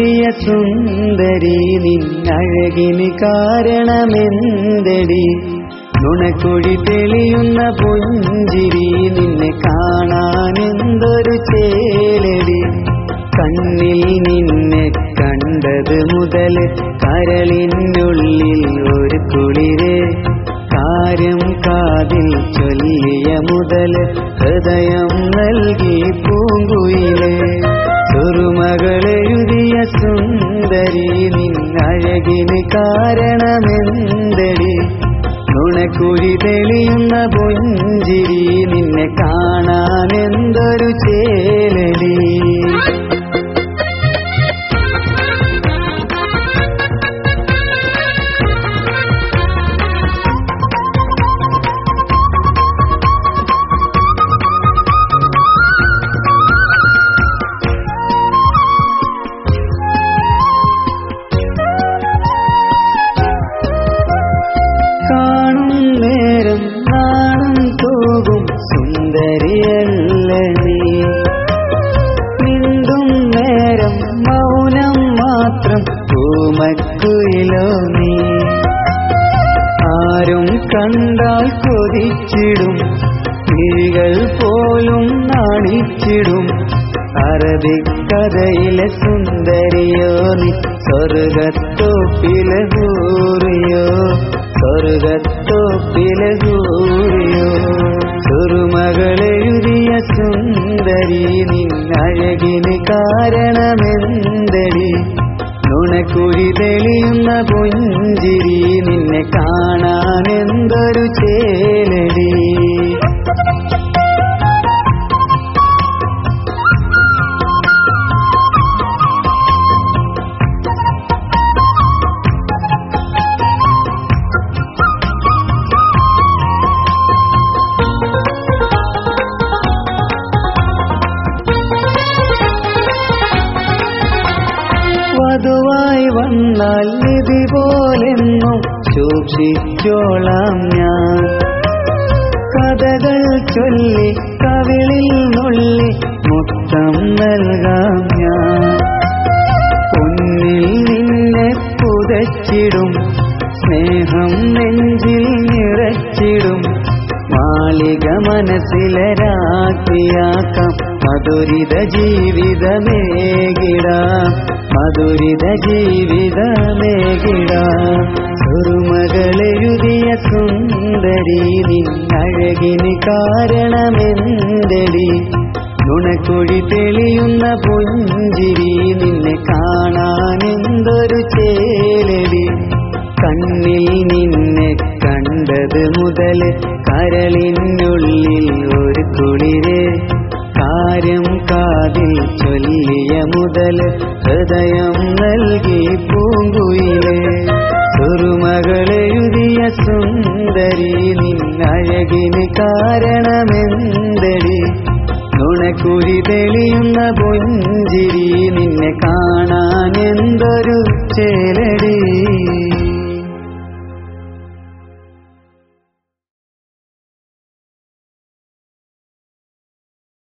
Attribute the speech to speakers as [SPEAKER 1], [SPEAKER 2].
[SPEAKER 1] സുറുമകളെഴുതിയ സുന്ദരി നിന്നഴകിന് കാരണമെന്തടി? നുണക്കുഴി തെളിയുന്ന പുഞ്ചിരി നിന്നെ കാണാനെന്തൊരു ചേലടി? കണ്ണിൽ നിന്നെ കണ്ടത് മുതൽ കരളിനുള്ളിൽ ഒരു കുളിര്. കാര്യം കാതിൽ ചൊല്ലിയ മുതൽ ഹൃദയം നൽകി പൂങ്കുയിലെ. സുറുമകളെഴുതിയ സുന്ദരി നിന്നഴകിന് കാരണമെന്തടി? നുണക്കുഴി തെളിയുന്ന പുഞ്ചിരി നിന്നെ കാണാൻ എന്തൊരു ചേലടി? കണ്ടാൽ കൊതിച്ചിടും. കിഴികൾ പോലും നാണിച്ചിടും. അറബിക്കഥയിലെ സുന്ദരിയോ നീ സ്വർഗത്തോപ്പിലെ ഹൂറിയോ സ്വർഗത്തോപ്പിലെ ഹൂറിയോ സുന്ദരി നിന്നഴകിന് കാരണമെന്തടി? നുണക്കുഴി തെളിയുന്ന പുഞ്ചിരി എന്തൊരു ചേലടി. വധുവായി വന്നാൽ നിധി പോലെന്നും സൂക്ഷിച്ചോളാം ഞാൻ. കഥകൾ ചൊല്ലി കവിളിൽ നുള്ളി മൊത്തം നൽകാം ഞാൻ. ഒന്നിൽ നിന്നെ പുതച്ചിടും സ്നേഹം നെഞ്ചിൽ നിറച്ചിടും. മാളിക മനസ്സിലരാക്കിയാക്കാം മധുരിത ജീവിതമേകിടാം. മധുരിത ജീവിതമേകിടാം. സുറുമകളെഴുതിയ സുന്ദരി നിന്നഴകിന് കാരണമെന്തടി? നുണക്കുഴി തെളിയുന്ന പുഞ്ചിരി നിന്നെ കാണാൻ എന്തൊരു ചേലടി? കണ്ണിൽ നിന്നെ കണ്ടത് മുതൽ കരളിനുള്ളിൽ ഒരു തുളിരെ കാര്യം കാതിൽ ചൊല്ലിയ മുതൽ ഹൃദയം നൽകി പൂങ്കുയിലെ നിന്നഴകിന് കാരണമെന്തടി? നുണക്കുഴി തെളിയുന്ന പുഞ്ചിരി